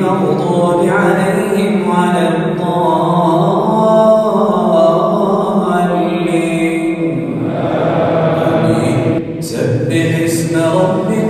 المغضوب عليهم ولا الضالين. سبح اسم ربك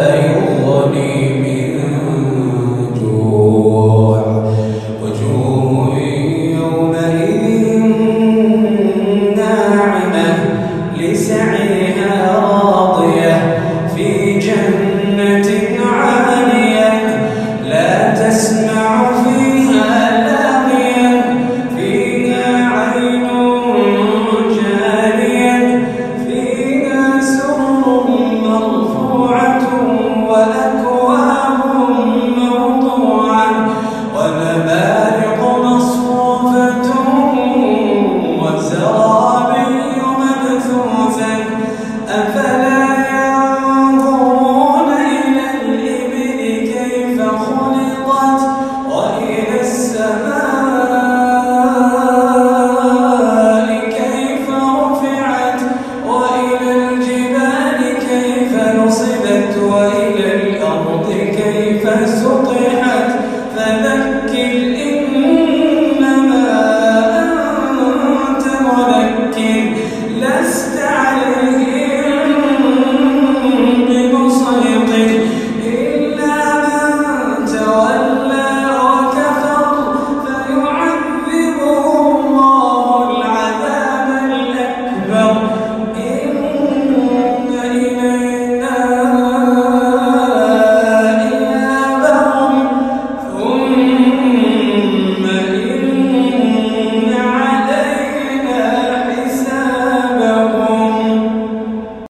سعيها